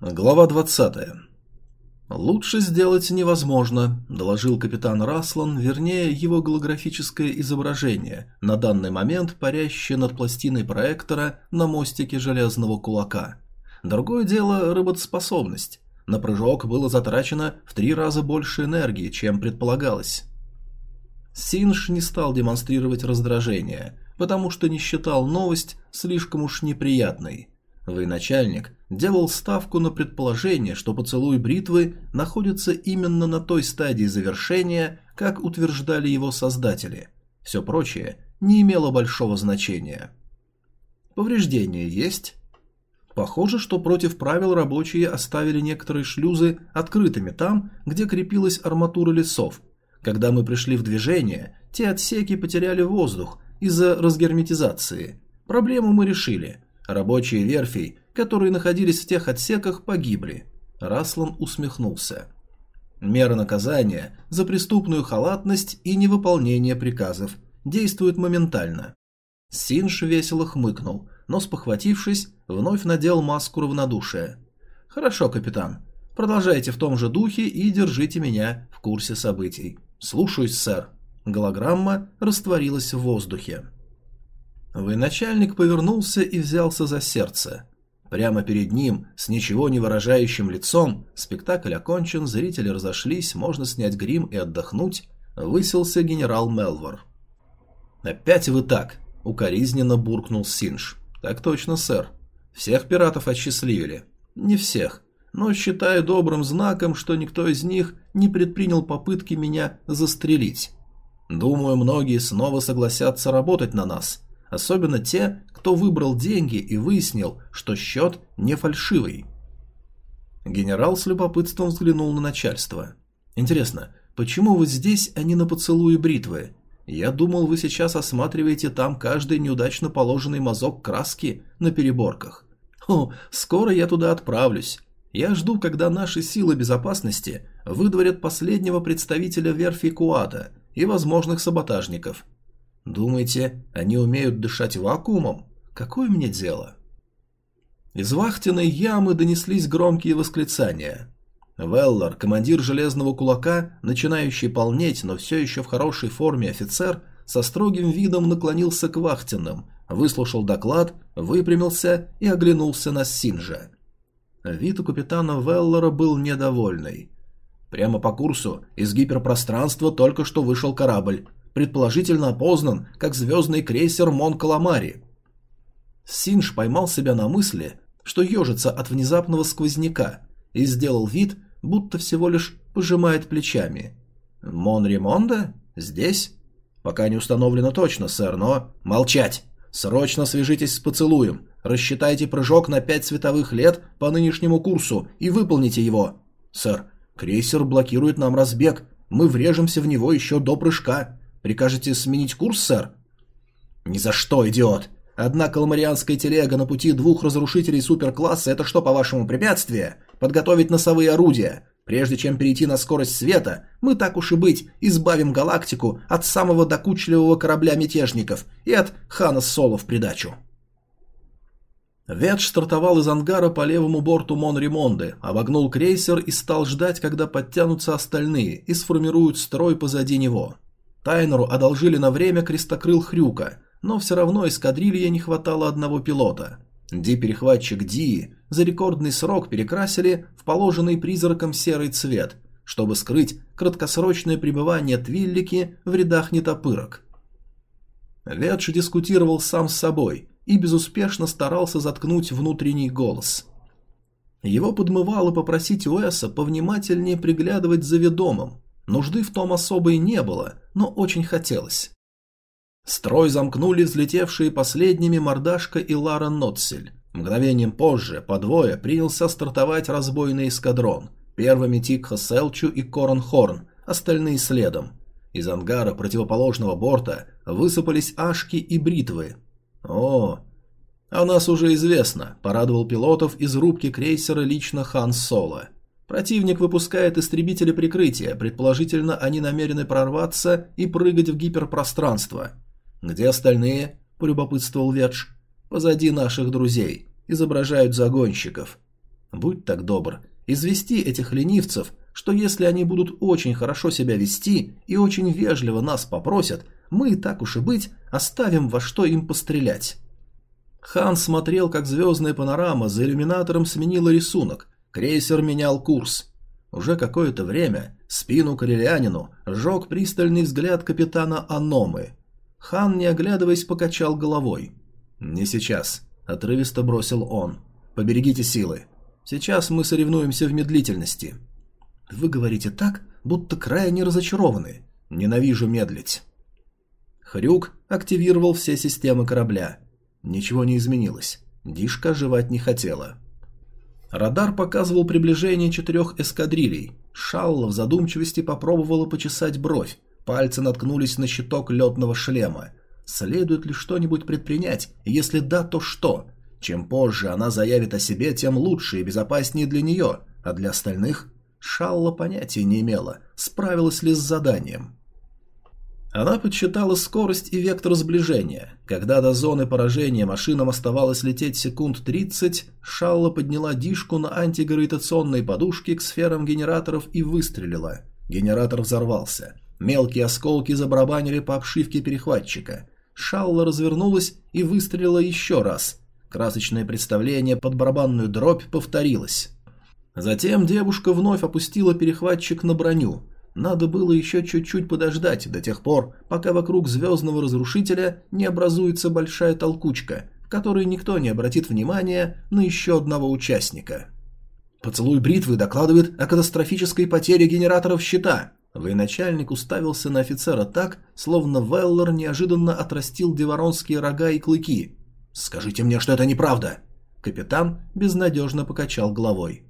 Глава 20. «Лучше сделать невозможно», – доложил капитан Раслан, вернее, его голографическое изображение, на данный момент парящее над пластиной проектора на мостике железного кулака. Другое дело – работоспособность. На прыжок было затрачено в три раза больше энергии, чем предполагалось. Синж не стал демонстрировать раздражение, потому что не считал новость слишком уж неприятной – Военачальник делал ставку на предположение, что поцелуй бритвы находится именно на той стадии завершения, как утверждали его создатели. Все прочее не имело большого значения. Повреждения есть? Похоже, что против правил рабочие оставили некоторые шлюзы открытыми там, где крепилась арматура лесов. Когда мы пришли в движение, те отсеки потеряли воздух из-за разгерметизации. Проблему мы решили – Рабочие верфей, которые находились в тех отсеках, погибли. Раслан усмехнулся. Мера наказания за преступную халатность и невыполнение приказов действует моментально. Синж весело хмыкнул, но спохватившись, вновь надел маску равнодушия. «Хорошо, капитан. Продолжайте в том же духе и держите меня в курсе событий. Слушаюсь, сэр». Голограмма растворилась в воздухе. Военачальник повернулся и взялся за сердце. Прямо перед ним, с ничего не выражающим лицом, спектакль окончен, зрители разошлись, можно снять грим и отдохнуть, выселся генерал Мелвор. «Опять вы так!» — укоризненно буркнул Синж. «Так точно, сэр. Всех пиратов осчастливили?» «Не всех, но считаю добрым знаком, что никто из них не предпринял попытки меня застрелить. Думаю, многие снова согласятся работать на нас» особенно те, кто выбрал деньги и выяснил, что счет не фальшивый. Генерал с любопытством взглянул на начальство. «Интересно, почему вы здесь, а не на поцелуе бритвы? Я думал, вы сейчас осматриваете там каждый неудачно положенный мазок краски на переборках. О, скоро я туда отправлюсь. Я жду, когда наши силы безопасности выдворят последнего представителя верфи Куата и возможных саботажников. Думаете, они умеют дышать вакуумом? Какое мне дело? Из вахтенной ямы донеслись громкие восклицания. Веллар, командир железного кулака, начинающий полнеть, но все еще в хорошей форме офицер, со строгим видом наклонился к вахтенным, выслушал доклад, выпрямился и оглянулся на Синжа. Вид у капитана Веллара был недовольный. Прямо по курсу из гиперпространства только что вышел корабль предположительно опознан как звездный крейсер Мон Каламари. Синж поймал себя на мысли, что ежится от внезапного сквозняка, и сделал вид, будто всего лишь пожимает плечами. «Мон Ремонда? Здесь?» «Пока не установлено точно, сэр, но...» «Молчать! Срочно свяжитесь с поцелуем, рассчитайте прыжок на пять световых лет по нынешнему курсу и выполните его!» «Сэр, крейсер блокирует нам разбег, мы врежемся в него еще до прыжка!» Прикажете сменить курс, сэр? Ни за что, идиот. Одна каламарианская телега на пути двух разрушителей суперкласса – это что, по-вашему, препятствие? Подготовить носовые орудия. Прежде чем перейти на скорость света, мы, так уж и быть, избавим галактику от самого докучливого корабля мятежников и от Хана Соло в придачу. Ветш стартовал из ангара по левому борту Мон-Ремонды, обогнул крейсер и стал ждать, когда подтянутся остальные и сформируют строй позади него. Тайнеру одолжили на время крестокрыл Хрюка, но все равно эскадрилье не хватало одного пилота. Ди-перехватчик Ди за рекордный срок перекрасили в положенный призраком серый цвет, чтобы скрыть краткосрочное пребывание Твиллики в рядах нетопырок. Ветш дискутировал сам с собой и безуспешно старался заткнуть внутренний голос. Его подмывало попросить Уэса повнимательнее приглядывать за ведомым, Нужды в том особой не было, но очень хотелось. Строй замкнули взлетевшие последними мордашка и Лара Нотсель. Мгновением позже, по двое, принялся стартовать разбойный эскадрон. Первыми Тикха Селчу и Корон Хорн, остальные следом. Из ангара противоположного борта высыпались ашки и бритвы. О, о нас уже известно, порадовал пилотов из рубки крейсера лично Хан Соло. Противник выпускает истребители прикрытия, предположительно они намерены прорваться и прыгать в гиперпространство. «Где остальные?» – полюбопытствовал Ветш. «Позади наших друзей. Изображают загонщиков». Будь так добр, извести этих ленивцев, что если они будут очень хорошо себя вести и очень вежливо нас попросят, мы, так уж и быть, оставим во что им пострелять. Хан смотрел, как звездная панорама за иллюминатором сменила рисунок. Крейсер менял курс. Уже какое-то время спину Карелианину сжег пристальный взгляд капитана Аномы. Хан, не оглядываясь, покачал головой. «Не сейчас», — отрывисто бросил он. «Поберегите силы. Сейчас мы соревнуемся в медлительности». «Вы говорите так, будто крайне разочарованы. Ненавижу медлить». Хрюк активировал все системы корабля. Ничего не изменилось. Дишка жевать не хотела. Радар показывал приближение четырех эскадрилей. Шалла в задумчивости попробовала почесать бровь. Пальцы наткнулись на щиток летного шлема. Следует ли что-нибудь предпринять? Если да, то что? Чем позже она заявит о себе, тем лучше и безопаснее для нее, а для остальных Шалла понятия не имела, справилась ли с заданием. Она подсчитала скорость и вектор сближения. Когда до зоны поражения машинам оставалось лететь секунд 30, Шалла подняла дишку на антигравитационной подушке к сферам генераторов и выстрелила. Генератор взорвался. Мелкие осколки забарабанили по обшивке перехватчика. Шалла развернулась и выстрелила еще раз. Красочное представление под барабанную дробь повторилось. Затем девушка вновь опустила перехватчик на броню – надо было еще чуть-чуть подождать до тех пор, пока вокруг звездного разрушителя не образуется большая толкучка, в которой никто не обратит внимания на еще одного участника. Поцелуй бритвы докладывает о катастрофической потере генераторов щита. Военачальник уставился на офицера так, словно Веллер неожиданно отрастил деворонские рога и клыки. «Скажите мне, что это неправда!» Капитан безнадежно покачал головой.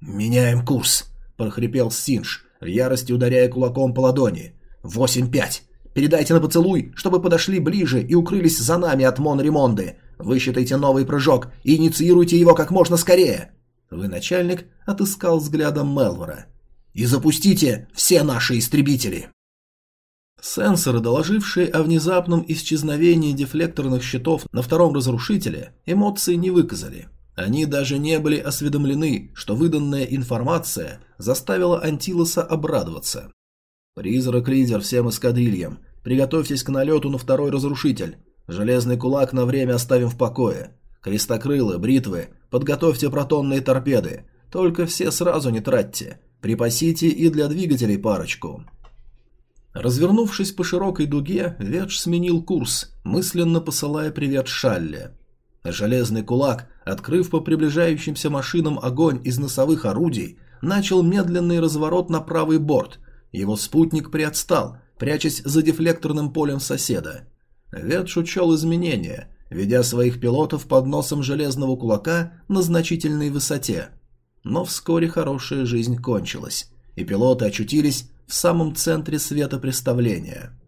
«Меняем курс!» – прохрипел Синж, в ярости ударяя кулаком по ладони. «Восемь-пять! Передайте на поцелуй, чтобы подошли ближе и укрылись за нами от Мон-Ремонды. Высчитайте новый прыжок и инициируйте его как можно скорее!» Вы, начальник, отыскал взглядом Мелвора. «И запустите все наши истребители!» Сенсоры, доложившие о внезапном исчезновении дефлекторных щитов на втором разрушителе, эмоции не выказали. Они даже не были осведомлены, что выданная информация заставила Антилоса обрадоваться. «Призрак-лидер всем эскадрильям, приготовьтесь к налету на второй разрушитель. Железный кулак на время оставим в покое. Крестокрылы, бритвы, подготовьте протонные торпеды. Только все сразу не тратьте. Припасите и для двигателей парочку». Развернувшись по широкой дуге, Ветш сменил курс, мысленно посылая привет Шалле. Железный кулак, открыв по приближающимся машинам огонь из носовых орудий, начал медленный разворот на правый борт. Его спутник приотстал, прячась за дефлекторным полем соседа. Ветш учел изменения, ведя своих пилотов под носом железного кулака на значительной высоте. Но вскоре хорошая жизнь кончилась, и пилоты очутились в самом центре светопреставления.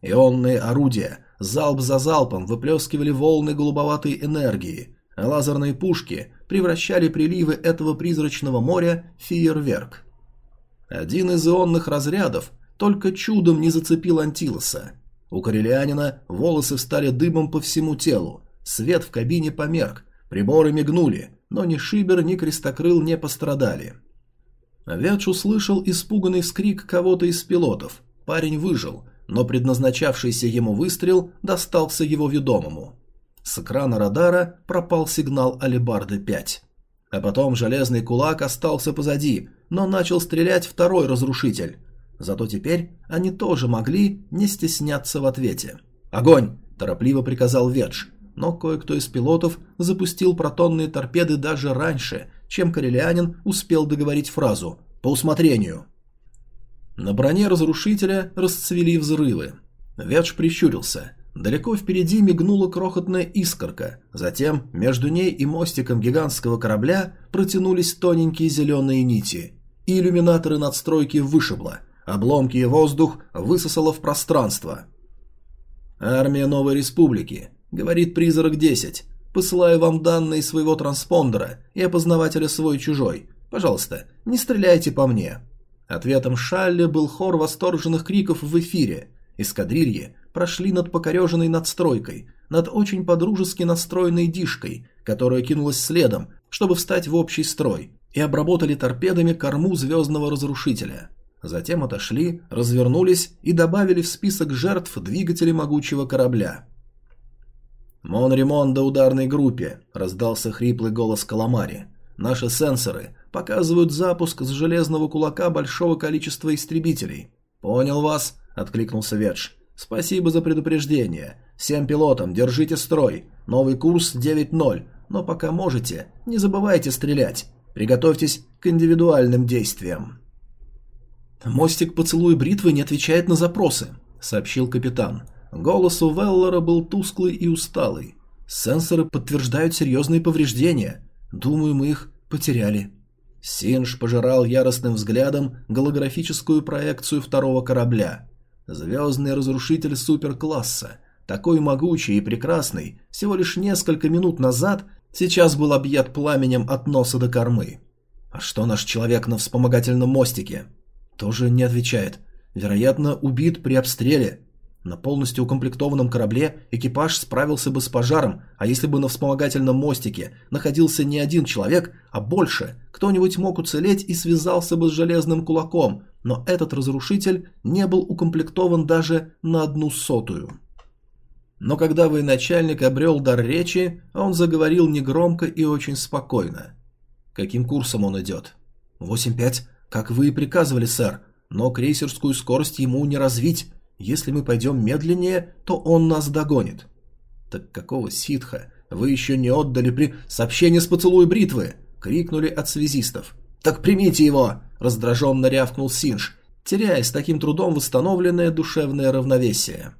Ионные орудия залп за залпом выплескивали волны голубоватой энергии, лазерные пушки превращали приливы этого призрачного моря в фейерверк. Один из ионных разрядов только чудом не зацепил Антилоса. У корелианина волосы встали дыбом по всему телу, свет в кабине померк, приборы мигнули, но ни Шибер, ни Крестокрыл не пострадали. Вятч услышал испуганный вскрик кого-то из пилотов. Парень выжил, но предназначавшийся ему выстрел достался его ведомому. С экрана радара пропал сигнал Алибарды-5. А потом железный кулак остался позади, но начал стрелять второй разрушитель. Зато теперь они тоже могли не стесняться в ответе. «Огонь!» – торопливо приказал Ведж, но кое-кто из пилотов запустил протонные торпеды даже раньше, чем Карелианин успел договорить фразу «по усмотрению». На броне разрушителя расцвели взрывы. Ветш прищурился. Далеко впереди мигнула крохотная искорка, затем между ней и мостиком гигантского корабля протянулись тоненькие зеленые нити. Иллюминаторы надстройки вышибло, обломки и воздух высосало в пространство. «Армия Новой Республики», — говорит призрак-10, — «посылаю вам данные своего транспондера и опознавателя свой-чужой. Пожалуйста, не стреляйте по мне». Ответом Шалли был хор восторженных криков в эфире. Эскадрильи прошли над покореженной надстройкой, над очень подружески настроенной дишкой, которая кинулась следом, чтобы встать в общий строй, и обработали торпедами корму звездного разрушителя. Затем отошли, развернулись и добавили в список жертв двигатели могучего корабля. «Монремон до ударной группе», – раздался хриплый голос Каламари. «Наши сенсоры показывают запуск с железного кулака большого количества истребителей». «Понял вас», – откликнулся Ветш. «Спасибо за предупреждение. Всем пилотам держите строй. Новый курс 9.0. Но пока можете, не забывайте стрелять. Приготовьтесь к индивидуальным действиям». «Мостик поцелуй бритвы не отвечает на запросы», — сообщил капитан. Голос у Веллера был тусклый и усталый. «Сенсоры подтверждают серьезные повреждения. Думаю, мы их потеряли». Синж пожирал яростным взглядом голографическую проекцию второго корабля. Звездный разрушитель суперкласса, такой могучий и прекрасный, всего лишь несколько минут назад сейчас был объят пламенем от носа до кормы. А что наш человек на вспомогательном мостике? Тоже не отвечает. Вероятно, убит при обстреле. На полностью укомплектованном корабле экипаж справился бы с пожаром, а если бы на вспомогательном мостике находился не один человек, а больше, кто-нибудь мог уцелеть и связался бы с железным кулаком, но этот разрушитель не был укомплектован даже на одну сотую. Но когда военачальник обрел дар речи, он заговорил негромко и очень спокойно. Каким курсом он идет? «Восемь-пять. «Как вы и приказывали, сэр, но крейсерскую скорость ему не развить. Если мы пойдем медленнее, то он нас догонит». «Так какого ситха? Вы еще не отдали при... сообщение с поцелуй бритвы!» — крикнули от связистов. «Так примите его!» — раздраженно рявкнул Синж, теряя с таким трудом восстановленное душевное равновесие.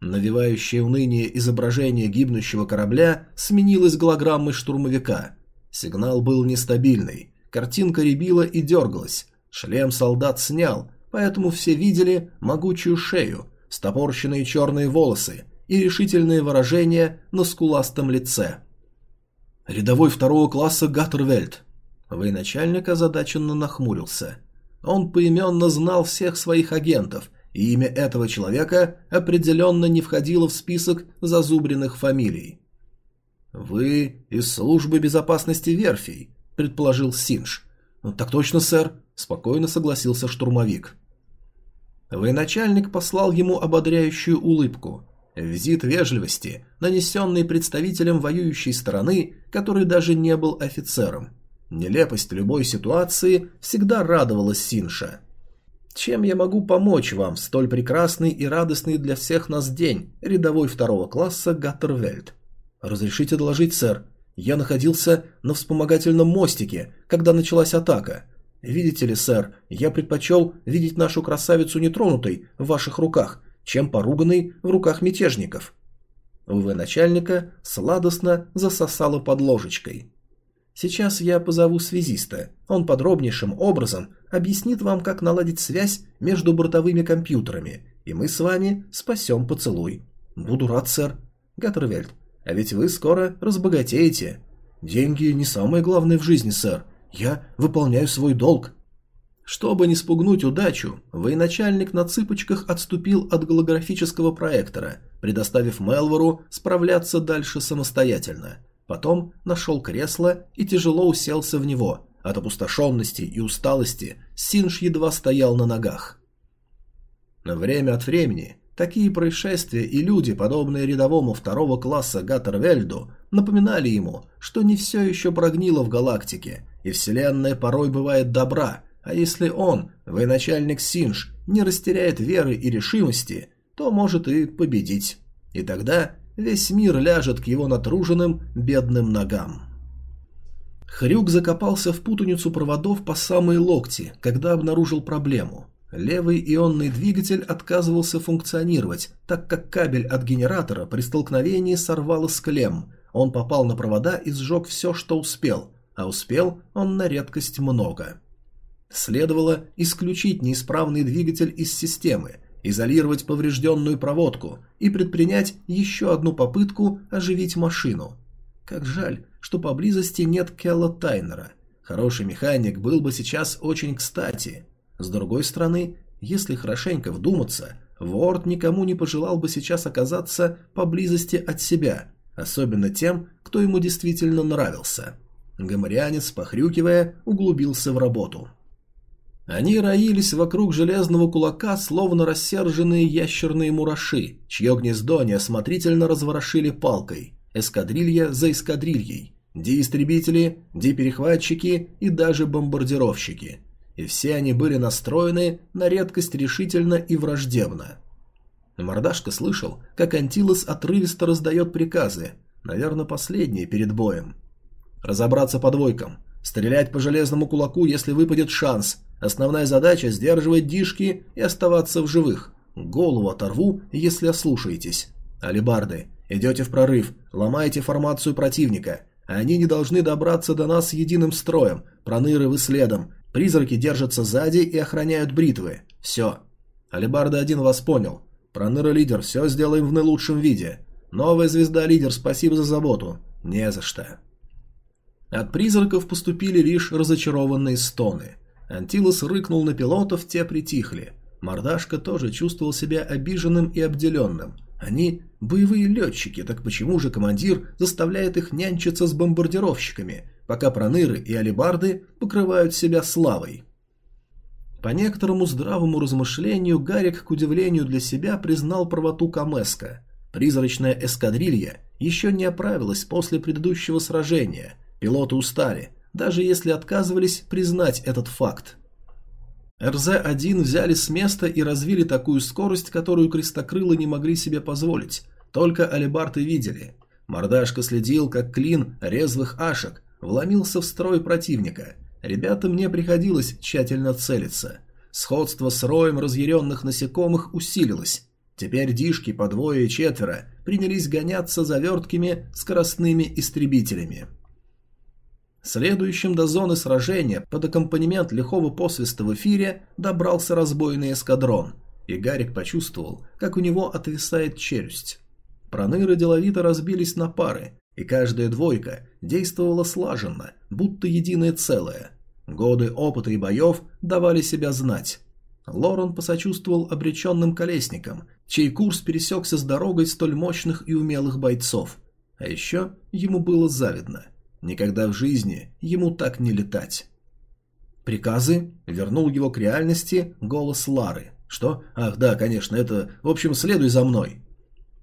Навевающее уныние изображение гибнущего корабля сменилось голограммой штурмовика. Сигнал был нестабильный. Картинка рябила и дергалась. Шлем солдат снял, поэтому все видели могучую шею, стопорщенные черные волосы и решительное выражение на скуластом лице. Рядовой второго класса Гаттервельд. Военачальник озадаченно нахмурился. Он поименно знал всех своих агентов, и имя этого человека определенно не входило в список зазубренных фамилий. «Вы из службы безопасности верфей», предположил Синж. «Ну, «Так точно, сэр», – спокойно согласился штурмовик. Военачальник послал ему ободряющую улыбку. Визит вежливости, нанесенный представителем воюющей стороны, который даже не был офицером. Нелепость любой ситуации всегда радовала Синша. «Чем я могу помочь вам в столь прекрасный и радостный для всех нас день, рядовой второго класса Гаттервельд?» «Разрешите доложить, сэр. Я находился на вспомогательном мостике, когда началась атака. Видите ли, сэр, я предпочел видеть нашу красавицу нетронутой в ваших руках, чем поруганной в руках мятежников. УВ начальника сладостно засосало под ложечкой. Сейчас я позову связиста. Он подробнейшим образом объяснит вам, как наладить связь между бортовыми компьютерами, и мы с вами спасем поцелуй. Буду рад, сэр. Гаттервельд, а ведь вы скоро разбогатеете. Деньги не самое главное в жизни, сэр. Я выполняю свой долг. Чтобы не спугнуть удачу, военачальник на цыпочках отступил от голографического проектора, предоставив Мелвору справляться дальше самостоятельно. Потом нашел кресло и тяжело уселся в него. От опустошенности и усталости Синж едва стоял на ногах. Время от времени Такие происшествия и люди, подобные рядовому второго класса Гаттервельду, напоминали ему, что не все еще прогнило в галактике, и Вселенная порой бывает добра, а если он, военачальник Синж, не растеряет веры и решимости, то может и победить. И тогда весь мир ляжет к его натруженным бедным ногам. Хрюк закопался в путаницу проводов по самые локти, когда обнаружил проблему. Левый ионный двигатель отказывался функционировать, так как кабель от генератора при столкновении сорвало с клемм. Он попал на провода и сжег все, что успел, а успел он на редкость много. Следовало исключить неисправный двигатель из системы, изолировать поврежденную проводку и предпринять еще одну попытку оживить машину. Как жаль, что поблизости нет Келла Тайнера. Хороший механик был бы сейчас очень кстати – с другой стороны, если хорошенько вдуматься, Ворд никому не пожелал бы сейчас оказаться поблизости от себя, особенно тем, кто ему действительно нравился. Гоморянец, похрюкивая, углубился в работу. Они роились вокруг железного кулака, словно рассерженные ящерные мураши, чье гнездо неосмотрительно разворошили палкой, эскадрилья за эскадрильей, ди-истребители, ди-перехватчики и даже бомбардировщики. И все они были настроены на редкость решительно и враждебно. Мордашка слышал, как Антилос отрывисто раздает приказы, наверное, последние перед боем. Разобраться по двойкам, стрелять по железному кулаку, если выпадет шанс. Основная задача – сдерживать дишки и оставаться в живых. Голову оторву, если ослушаетесь. Алибарды, идете в прорыв, ломаете формацию противника. Они не должны добраться до нас единым строем, проныры вы следом. Призраки держатся сзади и охраняют бритвы. Все. Алибарда один вас понял. Проныра-лидер, все сделаем в наилучшем виде. Новая звезда-лидер, спасибо за заботу. Не за что. От призраков поступили лишь разочарованные стоны. Антилос рыкнул на пилотов, те притихли. Мордашка тоже чувствовал себя обиженным и обделенным. Они боевые летчики, так почему же командир заставляет их нянчиться с бомбардировщиками, пока проныры и алибарды покрывают себя славой? По некоторому здравому размышлению Гарик, к удивлению для себя, признал правоту Камеска. Призрачная эскадрилья еще не оправилась после предыдущего сражения. Пилоты устали, даже если отказывались признать этот факт. РЗ-1 взяли с места и развили такую скорость, которую крестокрылы не могли себе позволить. Только алибарты видели. Мордашка следил, как клин резвых ашек вломился в строй противника – Ребятам не приходилось тщательно целиться. Сходство с роем разъяренных насекомых усилилось. Теперь дишки по двое и четверо принялись гоняться за верткими скоростными истребителями. Следующим до зоны сражения под аккомпанемент лихого посвиста в эфире добрался разбойный эскадрон, и Гарик почувствовал, как у него отвисает челюсть. Проныры деловито разбились на пары, и каждая двойка действовала слаженно, будто единое целое. Годы опыта и боев давали себя знать. Лорен посочувствовал обреченным колесникам, чей курс пересекся с дорогой столь мощных и умелых бойцов. А еще ему было завидно. Никогда в жизни ему так не летать. Приказы вернул его к реальности голос Лары. Что? Ах, да, конечно, это... В общем, следуй за мной.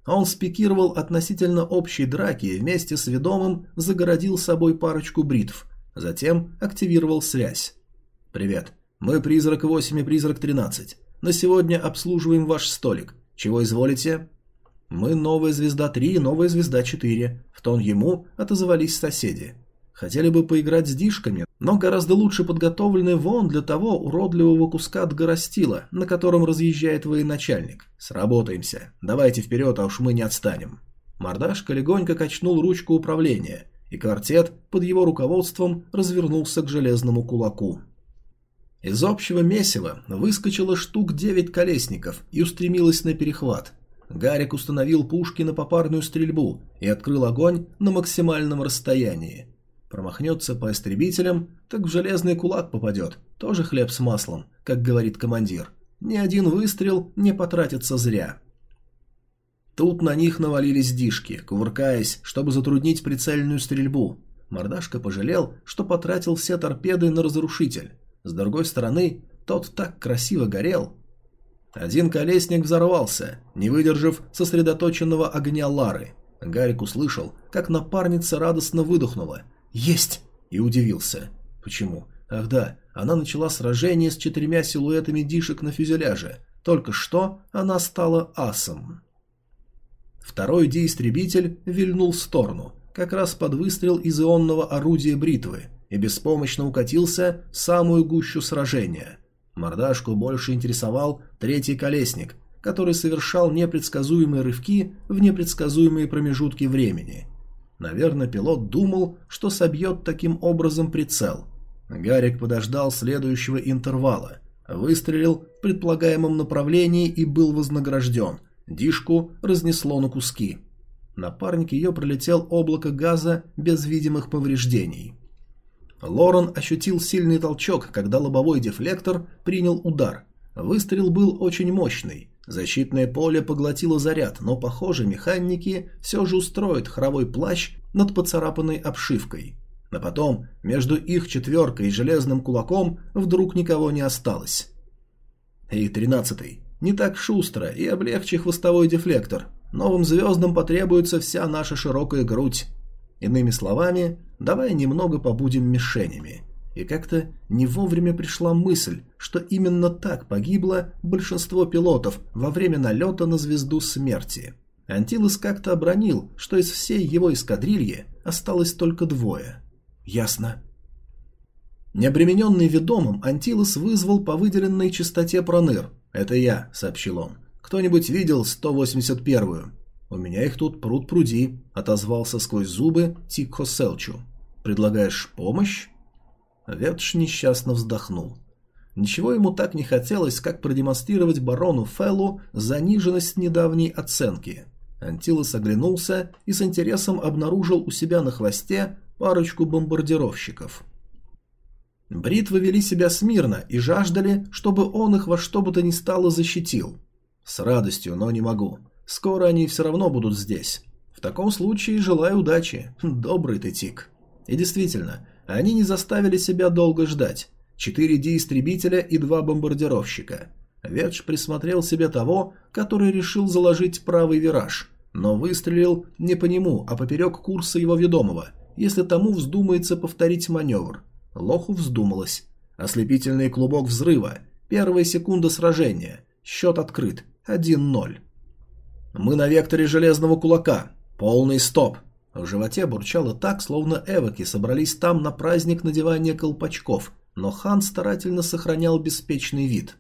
Он спикировал относительно общей драки и вместе с ведомым загородил собой парочку бритв. Затем активировал связь. «Привет. Мы Призрак 8 и Призрак 13. На сегодня обслуживаем ваш столик. Чего изволите?» «Мы Новая Звезда 3 и Новая Звезда 4», — в тон ему отозвались соседи. Хотели бы поиграть с дишками, но гораздо лучше подготовлены вон для того уродливого куска отгоростила, на котором разъезжает военачальник. Сработаемся. Давайте вперед, а уж мы не отстанем. Мордашка легонько качнул ручку управления, и квартет под его руководством развернулся к железному кулаку. Из общего месива выскочило штук девять колесников и устремилось на перехват. Гарик установил пушки на попарную стрельбу и открыл огонь на максимальном расстоянии. Промахнется по истребителям, так в железный кулак попадет. Тоже хлеб с маслом, как говорит командир. Ни один выстрел не потратится зря. Тут на них навалились дишки, кувыркаясь, чтобы затруднить прицельную стрельбу. Мордашка пожалел, что потратил все торпеды на разрушитель. С другой стороны, тот так красиво горел. Один колесник взорвался, не выдержав сосредоточенного огня Лары. Гарик услышал, как напарница радостно выдохнула – «Есть!» и удивился. «Почему? Ах да, она начала сражение с четырьмя силуэтами дишек на фюзеляже. Только что она стала асом». Второй ди-истребитель вильнул в сторону, как раз под выстрел из ионного орудия бритвы, и беспомощно укатился в самую гущу сражения. Мордашку больше интересовал третий колесник, который совершал непредсказуемые рывки в непредсказуемые промежутки времени – Наверное, пилот думал, что собьет таким образом прицел. Гарик подождал следующего интервала, выстрелил в предполагаемом направлении и был вознагражден. Дишку разнесло на куски. Напарник ее пролетел облако газа без видимых повреждений. Лорен ощутил сильный толчок, когда лобовой дефлектор принял удар. Выстрел был очень мощный. Защитное поле поглотило заряд, но, похоже, механики все же устроят хоровой плащ над поцарапанной обшивкой. А потом между их четверкой и железным кулаком вдруг никого не осталось. И тринадцатый. Не так шустро и облегчи хвостовой дефлектор. Новым звездам потребуется вся наша широкая грудь. Иными словами, давай немного побудем мишенями. И как-то не вовремя пришла мысль, что именно так погибло большинство пилотов во время налета на звезду смерти. Антилос как-то обронил, что из всей его эскадрильи осталось только двое. Ясно. Необремененный ведомым, Антилос вызвал по выделенной частоте проныр. «Это я», — сообщил он. «Кто-нибудь видел 181-ю?» «У меня их тут пруд пруди», — отозвался сквозь зубы Тикхо Селчу. «Предлагаешь помощь?» Ветш несчастно вздохнул. Ничего ему так не хотелось, как продемонстрировать барону Феллу заниженность недавней оценки. Антилос оглянулся и с интересом обнаружил у себя на хвосте парочку бомбардировщиков. Бритвы вели себя смирно и жаждали, чтобы он их во что бы то ни стало защитил. С радостью, но не могу. Скоро они все равно будут здесь. В таком случае желаю удачи. Добрый ты, Тик. И действительно, они не заставили себя долго ждать. Четыре D-истребителя и два бомбардировщика. Ветш присмотрел себе того, который решил заложить правый вираж, но выстрелил не по нему, а поперек курса его ведомого, если тому вздумается повторить маневр. Лоху вздумалось. Ослепительный клубок взрыва. Первая секунда сражения. Счет открыт. 1-0. Мы на векторе железного кулака. Полный стоп. В животе бурчало так, словно эвоки собрались там на праздник надевания колпачков, но хан старательно сохранял беспечный вид.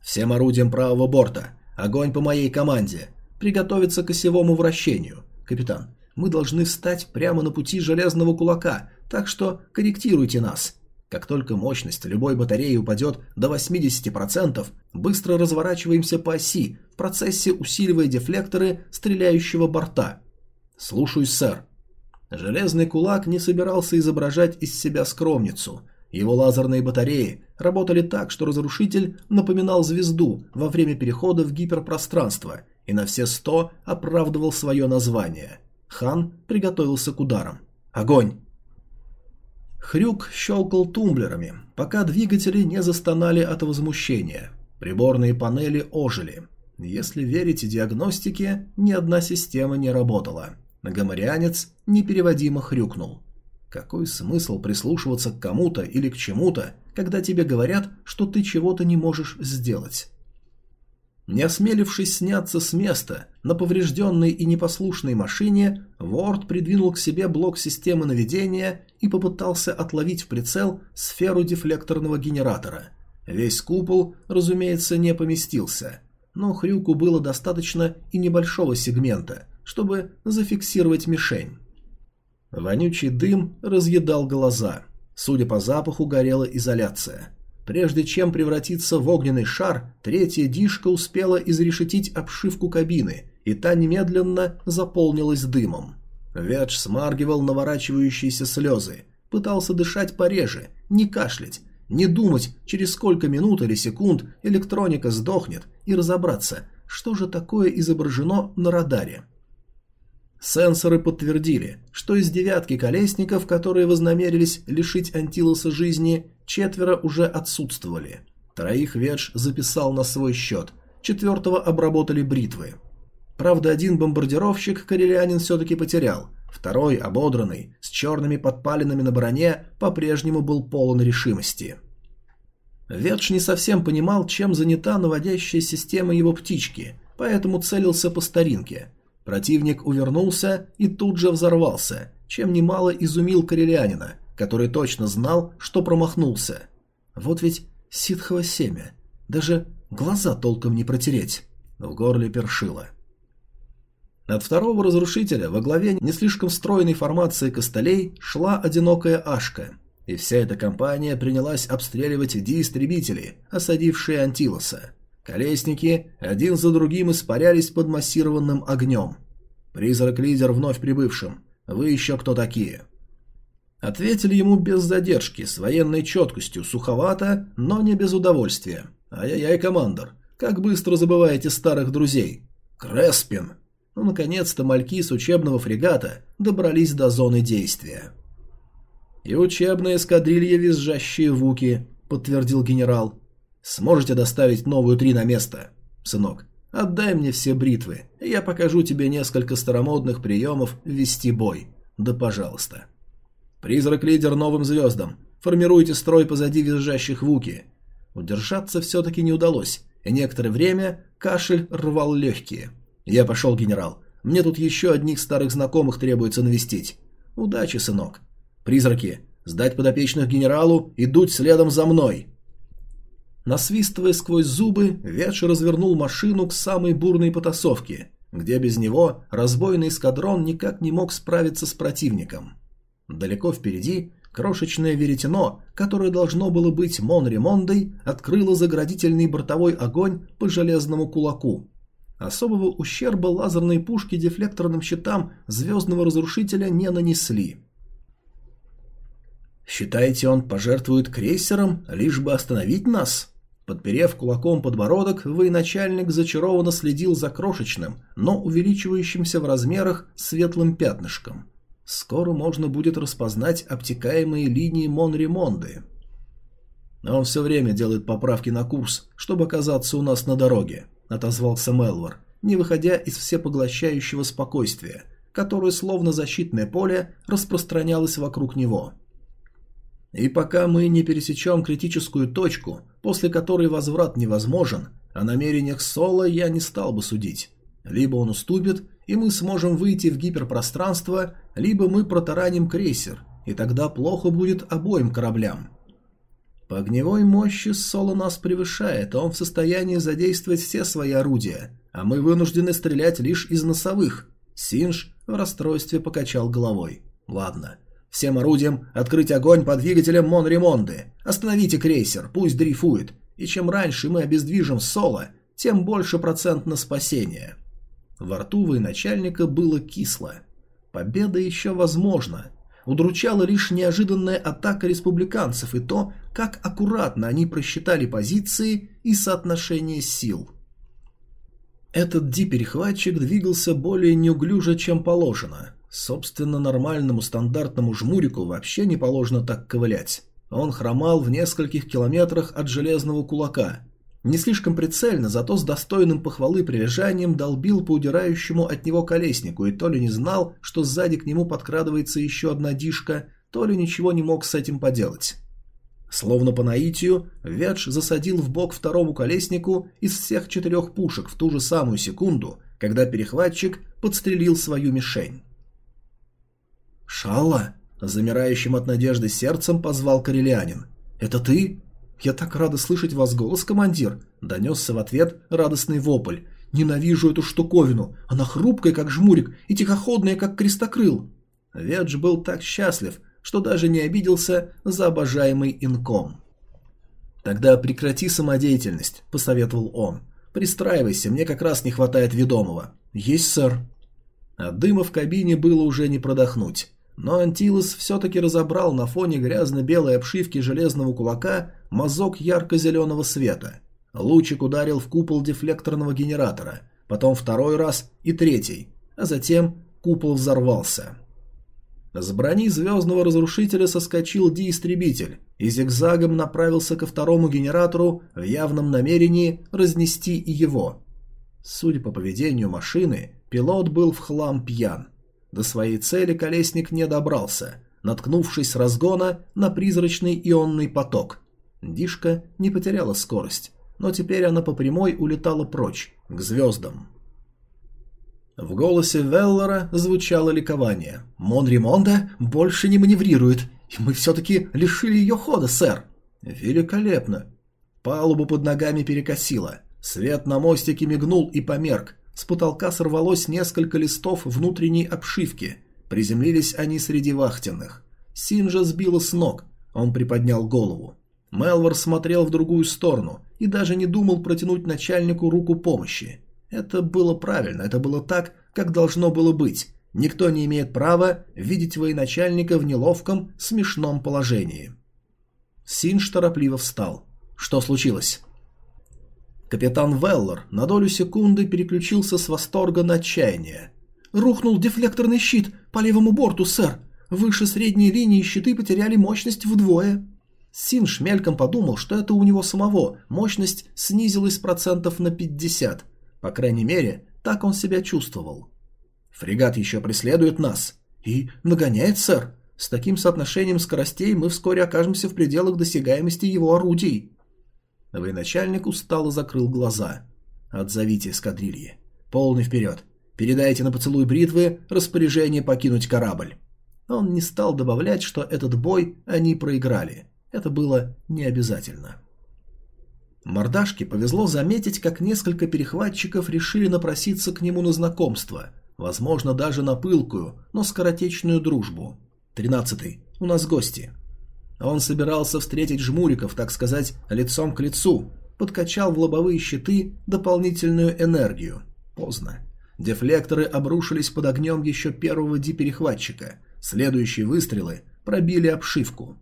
«Всем орудиям правого борта. Огонь по моей команде. Приготовиться к осевому вращению. Капитан, мы должны встать прямо на пути железного кулака, так что корректируйте нас. Как только мощность любой батареи упадет до 80%, быстро разворачиваемся по оси, в процессе усиливая дефлекторы стреляющего борта. Слушаюсь, сэр. Железный кулак не собирался изображать из себя скромницу. Его лазерные батареи работали так, что разрушитель напоминал звезду во время перехода в гиперпространство и на все сто оправдывал свое название – Хан приготовился к ударам. «Огонь!» Хрюк щелкал тумблерами, пока двигатели не застонали от возмущения. Приборные панели ожили. Если верить диагностике, ни одна система не работала. Гоморианец непереводимо хрюкнул. Какой смысл прислушиваться к кому-то или к чему-то, когда тебе говорят, что ты чего-то не можешь сделать? Не осмелившись сняться с места, на поврежденной и непослушной машине, Ворд придвинул к себе блок системы наведения и попытался отловить в прицел сферу дефлекторного генератора. Весь купол, разумеется, не поместился, но Хрюку было достаточно и небольшого сегмента, чтобы зафиксировать мишень. Вонючий дым разъедал глаза. Судя по запаху, горела изоляция. Прежде чем превратиться в огненный шар, третья дишка успела изрешетить обшивку кабины, и та немедленно заполнилась дымом. Ветш смаргивал наворачивающиеся слезы, пытался дышать пореже, не кашлять, не думать, через сколько минут или секунд электроника сдохнет, и разобраться, что же такое изображено на радаре. Сенсоры подтвердили, что из девятки колесников, которые вознамерились лишить Антилоса жизни, четверо уже отсутствовали. Троих Ведж записал на свой счет, четвертого обработали бритвы. Правда, один бомбардировщик корелианин все-таки потерял, второй, ободранный, с черными подпалинами на броне, по-прежнему был полон решимости. Ведж не совсем понимал, чем занята наводящая система его птички, поэтому целился по старинке – Противник увернулся и тут же взорвался, чем немало изумил корелянина, который точно знал, что промахнулся. Вот ведь ситхово семя. Даже глаза толком не протереть. В горле першило. От второго разрушителя во главе не слишком стройной формации костылей шла одинокая Ашка, и вся эта компания принялась обстреливать ди-истребители, осадившие Антилоса. Колесники один за другим испарялись под массированным огнем. «Призрак-лидер вновь прибывшим. Вы еще кто такие?» Ответили ему без задержки, с военной четкостью, суховато, но не без удовольствия. «Ай-яй-яй, командор, как быстро забываете старых друзей!» «Креспин!» Ну, наконец-то мальки с учебного фрегата добрались до зоны действия. «И учебная эскадрилья визжащие вуки», — подтвердил генерал. «Сможете доставить новую три на место?» «Сынок, отдай мне все бритвы, я покажу тебе несколько старомодных приемов вести бой. Да пожалуйста». «Призрак-лидер новым звездам. Формируйте строй позади визжащих вуки». Удержаться все-таки не удалось, и некоторое время кашель рвал легкие. «Я пошел, генерал. Мне тут еще одних старых знакомых требуется навестить. Удачи, сынок. Призраки, сдать подопечных генералу и дуть следом за мной». Насвистывая сквозь зубы, Ветш развернул машину к самой бурной потасовке, где без него разбойный эскадрон никак не мог справиться с противником. Далеко впереди крошечное веретено, которое должно было быть Монремондой, открыло заградительный бортовой огонь по железному кулаку. Особого ущерба лазерные пушки дефлекторным щитам звездного разрушителя не нанесли. «Считаете, он пожертвует крейсером, лишь бы остановить нас?» Подперев кулаком подбородок, военачальник зачарованно следил за крошечным, но увеличивающимся в размерах светлым пятнышком. Скоро можно будет распознать обтекаемые линии Монремонды. «Он все время делает поправки на курс, чтобы оказаться у нас на дороге», — отозвался Мелвор, не выходя из всепоглощающего спокойствия, которое, словно защитное поле, распространялось вокруг него. И пока мы не пересечем критическую точку, после которой возврат невозможен, о намерениях Соло я не стал бы судить. Либо он уступит, и мы сможем выйти в гиперпространство, либо мы протараним крейсер, и тогда плохо будет обоим кораблям. По огневой мощи Соло нас превышает, он в состоянии задействовать все свои орудия, а мы вынуждены стрелять лишь из носовых. Синж в расстройстве покачал головой. Ладно, Всем орудиям открыть огонь по двигателям Монремонды. Остановите крейсер, пусть дрейфует. И чем раньше мы обездвижим Соло, тем больше процент на спасение. Во рту военачальника было кисло. Победа еще возможна. Удручала лишь неожиданная атака республиканцев и то, как аккуратно они просчитали позиции и соотношение сил. Этот ди-перехватчик двигался более неуклюже, чем положено. Собственно, нормальному стандартному жмурику вообще не положено так ковылять. Он хромал в нескольких километрах от железного кулака. Не слишком прицельно, зато с достойным похвалы прилежанием долбил по удирающему от него колеснику и то ли не знал, что сзади к нему подкрадывается еще одна дишка, то ли ничего не мог с этим поделать. Словно по наитию, Ведж засадил в бок второму колеснику из всех четырех пушек в ту же самую секунду, когда перехватчик подстрелил свою мишень. «Шалла?» – замирающим от надежды сердцем позвал Карелианин. «Это ты?» «Я так рада слышать вас голос, командир!» – донесся в ответ радостный вопль. «Ненавижу эту штуковину! Она хрупкая, как жмурик, и тихоходная, как крестокрыл!» Ведж был так счастлив, что даже не обиделся за обожаемый инком. «Тогда прекрати самодеятельность», – посоветовал он. «Пристраивайся, мне как раз не хватает ведомого». «Есть, сэр». От дыма в кабине было уже не продохнуть. Но Антилос все-таки разобрал на фоне грязно-белой обшивки железного кулака мазок ярко-зеленого света. Лучик ударил в купол дефлекторного генератора, потом второй раз и третий, а затем купол взорвался. С брони звездного разрушителя соскочил Ди-истребитель и зигзагом направился ко второму генератору в явном намерении разнести и его. Судя по поведению машины, пилот был в хлам пьян. До своей цели колесник не добрался, наткнувшись с разгона на призрачный ионный поток. Дишка не потеряла скорость, но теперь она по прямой улетала прочь, к звездам. В голосе Веллора звучало ликование. «Монремонда больше не маневрирует, и мы все-таки лишили ее хода, сэр!» «Великолепно!» Палубу под ногами перекосило. Свет на мостике мигнул и померк. С потолка сорвалось несколько листов внутренней обшивки. Приземлились они среди вахтенных. Синжа сбила с ног. Он приподнял голову. Мелвор смотрел в другую сторону и даже не думал протянуть начальнику руку помощи. Это было правильно, это было так, как должно было быть. Никто не имеет права видеть военачальника в неловком, смешном положении. Синж торопливо встал. Что случилось? Капитан Веллер на долю секунды переключился с восторга на отчаяние. «Рухнул дефлекторный щит по левому борту, сэр! Выше средней линии щиты потеряли мощность вдвое. Син шмельком подумал, что это у него самого, мощность снизилась процентов на 50. По крайней мере, так он себя чувствовал. Фрегат еще преследует нас. И нагоняет, сэр. С таким соотношением скоростей мы вскоре окажемся в пределах досягаемости его орудий. Военачальник устало закрыл глаза. «Отзовите эскадрильи. Полный вперед. Передайте на поцелуй бритвы распоряжение покинуть корабль». Он не стал добавлять, что этот бой они проиграли. Это было не обязательно. Мордашке повезло заметить, как несколько перехватчиков решили напроситься к нему на знакомство, возможно, даже на пылкую, но скоротечную дружбу. Тринадцатый. У нас гости. Он собирался встретить жмуриков, так сказать, лицом к лицу, подкачал в лобовые щиты дополнительную энергию. Поздно. Дефлекторы обрушились под огнем еще первого диперехватчика. Следующие выстрелы пробили обшивку.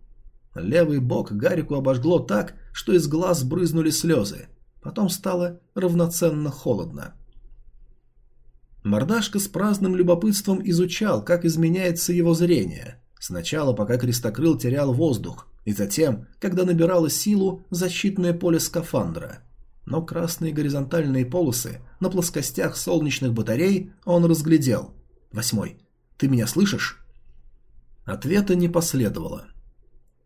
Левый бок Гарику обожгло так, что из глаз брызнули слезы. Потом стало равноценно холодно. Мордашка с праздным любопытством изучал, как изменяется его зрение. Сначала, пока крестокрыл терял воздух, и затем, когда набирало силу защитное поле скафандра. Но красные горизонтальные полосы на плоскостях солнечных батарей он разглядел. «Восьмой, ты меня слышишь?» Ответа не последовало.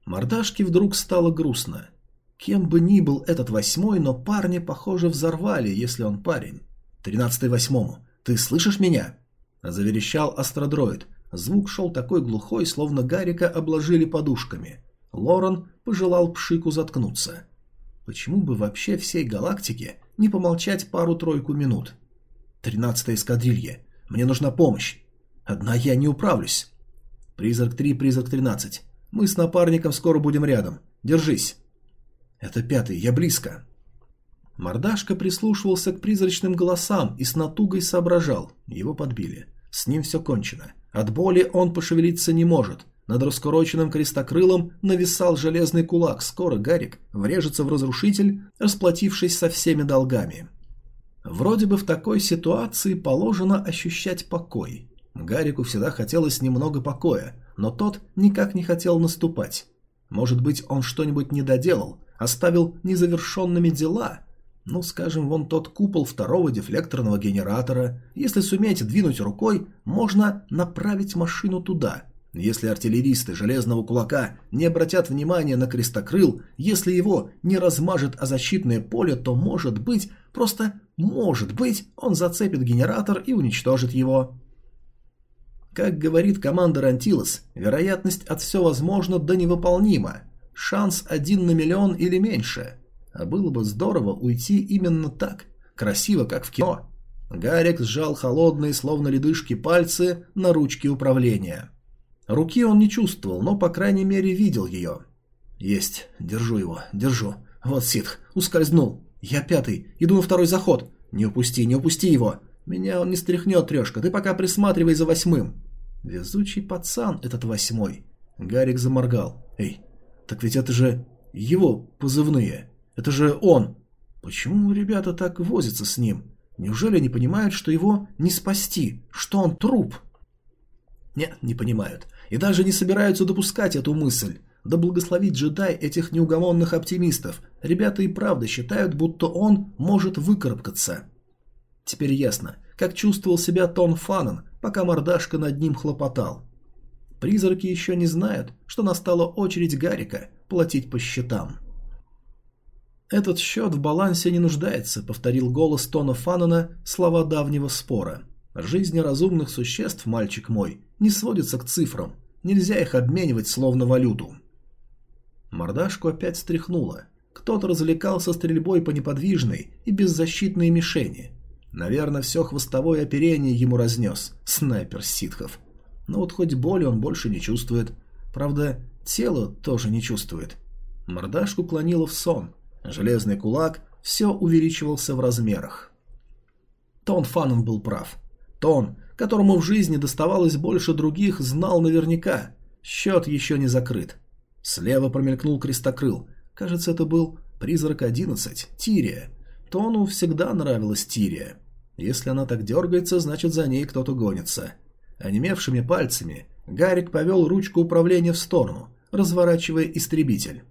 Мордашке вдруг стало грустно. Кем бы ни был этот восьмой, но парня, похоже, взорвали, если он парень. «Тринадцатый восьмому, ты слышишь меня?» Заверещал астродроид. Звук шел такой глухой, словно Гарика обложили подушками. Лорен пожелал Пшику заткнуться. Почему бы вообще всей галактике не помолчать пару-тройку минут? «Тринадцатая эскадрилья. Мне нужна помощь. Одна я не управлюсь». «Призрак 3, призрак 13. Мы с напарником скоро будем рядом. Держись. Это пятый, я близко. Мордашка прислушивался к призрачным голосам и с натугой соображал. Его подбили. С ним все кончено. От боли он пошевелиться не может. Над раскуроченным крестокрылом нависал железный кулак. Скоро Гарик врежется в разрушитель, расплатившись со всеми долгами. Вроде бы в такой ситуации положено ощущать покой. Гарику всегда хотелось немного покоя, но тот никак не хотел наступать. Может быть, он что-нибудь не доделал, оставил незавершенными дела? Ну, скажем, вон тот купол второго дефлекторного генератора. Если суметь двинуть рукой, можно направить машину туда. Если артиллеристы Железного Кулака не обратят внимания на крестокрыл, если его не размажет о защитное поле, то, может быть, просто может быть, он зацепит генератор и уничтожит его. Как говорит командор Антилос, вероятность от все возможно до невыполнима. Шанс один на миллион или меньше. А было бы здорово уйти именно так, красиво, как в кино. Гарик сжал холодные, словно ледышки, пальцы на ручке управления. Руки он не чувствовал, но, по крайней мере, видел ее. «Есть, держу его, держу. Вот ситх, ускользнул. Я пятый, иду на второй заход. Не упусти, не упусти его. Меня он не стряхнет, трешка, ты пока присматривай за восьмым». Везучий пацан этот восьмой. Гарик заморгал. Эй, так ведь это же его позывные. Это же он. Почему ребята так возятся с ним? Неужели не понимают, что его не спасти, что он труп? Нет, не понимают. И даже не собираются допускать эту мысль. Да благословит джедай этих неугомонных оптимистов. Ребята и правда считают, будто он может выкарабкаться. Теперь ясно, как чувствовал себя Тон Фаннон, пока мордашка над ним хлопотал. Призраки еще не знают, что настала очередь Гарика платить по счетам. «Этот счет в балансе не нуждается», — повторил голос Тона Фаннона слова давнего спора. «Жизни разумных существ, мальчик мой, не сводится к цифрам. Нельзя их обменивать словно валюту». Мордашку опять стряхнуло. Кто-то развлекался стрельбой по неподвижной и беззащитной мишени. Наверное, все хвостовое оперение ему разнес, снайпер ситхов. Но вот хоть боли он больше не чувствует. Правда, тело тоже не чувствует. Мордашку клонило в сон. Железный кулак все увеличивался в размерах. Тон Фаннон был прав. Тон, которому в жизни доставалось больше других, знал наверняка. Счет еще не закрыт. Слева промелькнул крестокрыл. Кажется, это был призрак 11, Тирия. Тону всегда нравилась Тирия. Если она так дергается, значит за ней кто-то гонится. Онемевшими пальцами Гарик повел ручку управления в сторону, разворачивая истребитель.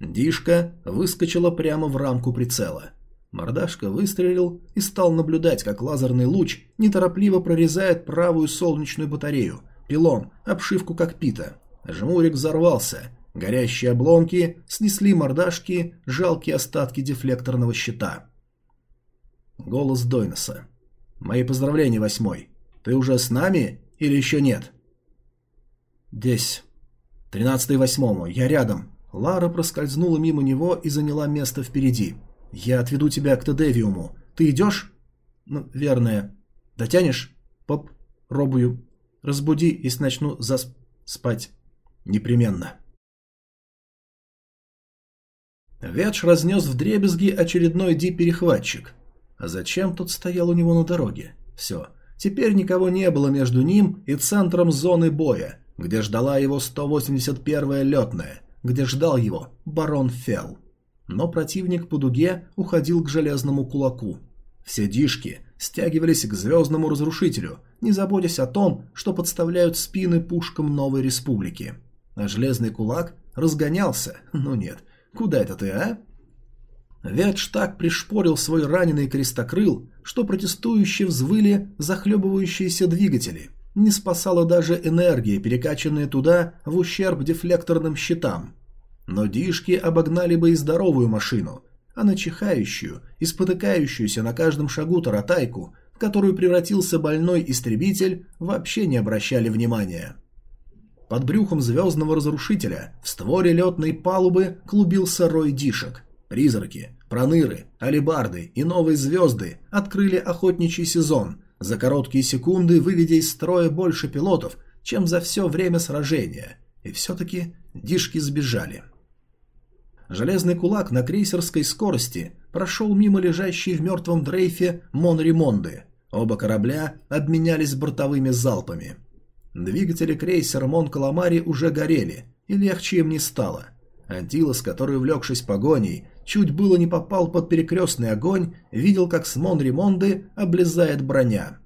Дишка выскочила прямо в рамку прицела. Мордашка выстрелил и стал наблюдать, как лазерный луч неторопливо прорезает правую солнечную батарею, пилон, обшивку кокпита. Жмурик взорвался. Горящие обломки снесли мордашки жалкие остатки дефлекторного щита. Голос Дойнеса. «Мои поздравления, восьмой. Ты уже с нами или еще нет?» «Здесь. Тринадцатый восьмому. Я рядом». Лара проскользнула мимо него и заняла место впереди. «Я отведу тебя к Тедевиуму. Ты идешь?» «Ну, верное. Дотянешь?» «Поп, робую. Разбуди, если начну засп... спать. Непременно». Ветш разнес в дребезги очередной ди-перехватчик. А зачем тот стоял у него на дороге? Все. Теперь никого не было между ним и центром зоны боя, где ждала его 181-я летная, где ждал его барон Фелл. Но противник по дуге уходил к железному кулаку. Все дишки стягивались к звездному разрушителю, не заботясь о том, что подставляют спины пушкам новой республики. А железный кулак разгонялся. Ну нет, куда это ты, а? Вятч так пришпорил свой раненый крестокрыл, что протестующие взвыли захлебывающиеся двигатели. Не спасала даже энергия, перекачанная туда в ущерб дефлекторным щитам. Но дишки обогнали бы и здоровую машину, а на чихающую и спотыкающуюся на каждом шагу таратайку, в которую превратился больной истребитель, вообще не обращали внимания. Под брюхом звездного разрушителя в створе летной палубы клубился рой дишек. Призраки, Проныры, алибарды и новые звезды открыли охотничий сезон, за короткие секунды выведя из строя больше пилотов, чем за все время сражения. И все-таки дишки сбежали. Железный кулак на крейсерской скорости прошел мимо лежащей в мертвом дрейфе Монремонды. Оба корабля обменялись бортовыми залпами. Двигатели крейсера Мон Каламари уже горели, и легче им не стало. Антилос, который, увлекшись погоней, чуть было не попал под перекрестный огонь, видел, как с Монремонды облезает броня.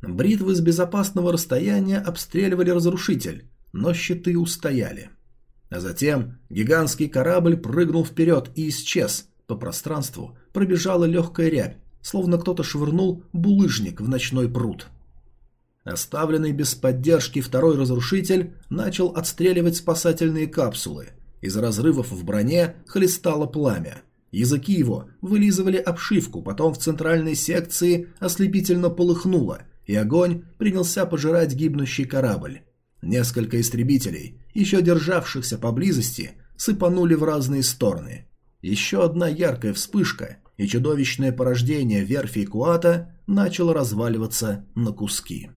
Бритвы с безопасного расстояния обстреливали разрушитель, но щиты устояли. А затем гигантский корабль прыгнул вперед и исчез. По пространству пробежала легкая рябь, словно кто-то швырнул булыжник в ночной пруд. Оставленный без поддержки второй разрушитель начал отстреливать спасательные капсулы – из разрывов в броне хлестало пламя. Языки его вылизывали обшивку, потом в центральной секции ослепительно полыхнуло, и огонь принялся пожирать гибнущий корабль. Несколько истребителей, еще державшихся поблизости, сыпанули в разные стороны. Еще одна яркая вспышка, и чудовищное порождение верфи Куата начало разваливаться на куски.